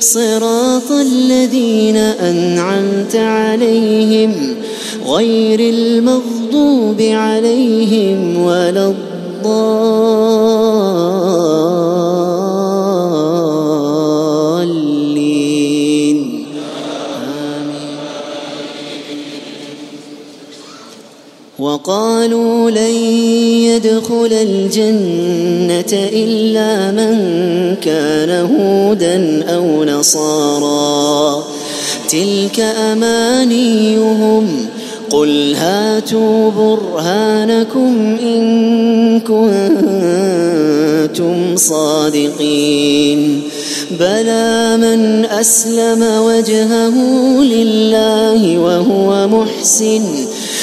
صراط الذين أنعمت عليهم غير المغضوب عليهم ولا الضالين. آمين. وقالوا لن يدخل الجنة إلا من كان هودا أو نصارى تلك أمانيهم. قل هاتوا برهانكم إن كنتم صادقين. بلى من أسلم وجهه لله وهو محسن.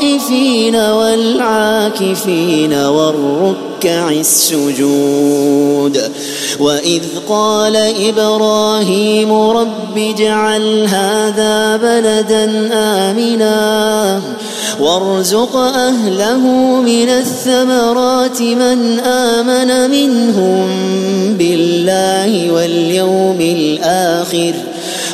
للطائفين والعاكفين والركع السجود. وإذ قال إبراهيم رب اجعل هذا بلدا آمنا وارزق أهله من الثمرات من آمن منهم بالله واليوم الآخر.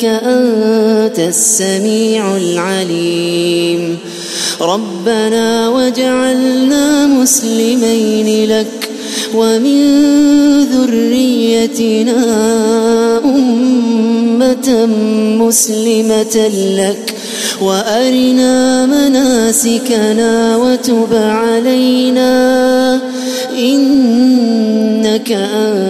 إنك أنت السميع العليم. ربنا وجعلنا مسلمين لك ومن ذريتنا أمة مسلمة لك. وأرنا مناسكنا وتب علينا إنك أنت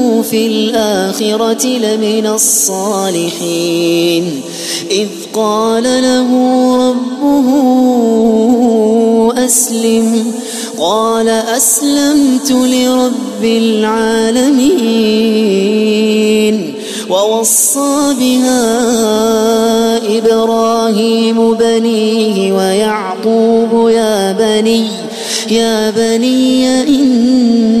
في الآخرة لمن الصالحين. إذ قال له ربه أسلم. قال أسلمت لرب العالمين. ووصى بها إبراهيم بنيه ويعقوب يا بني يا بني إن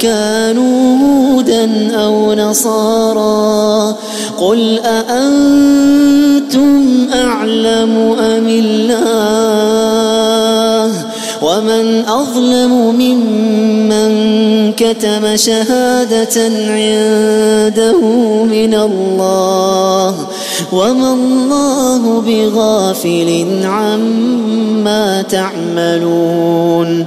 كانوا هودا أو نصارى قل أأنتم أعلم أم الله ومن أظلم ممن كتم شهادة عنده من الله وما الله بغافل عما تعملون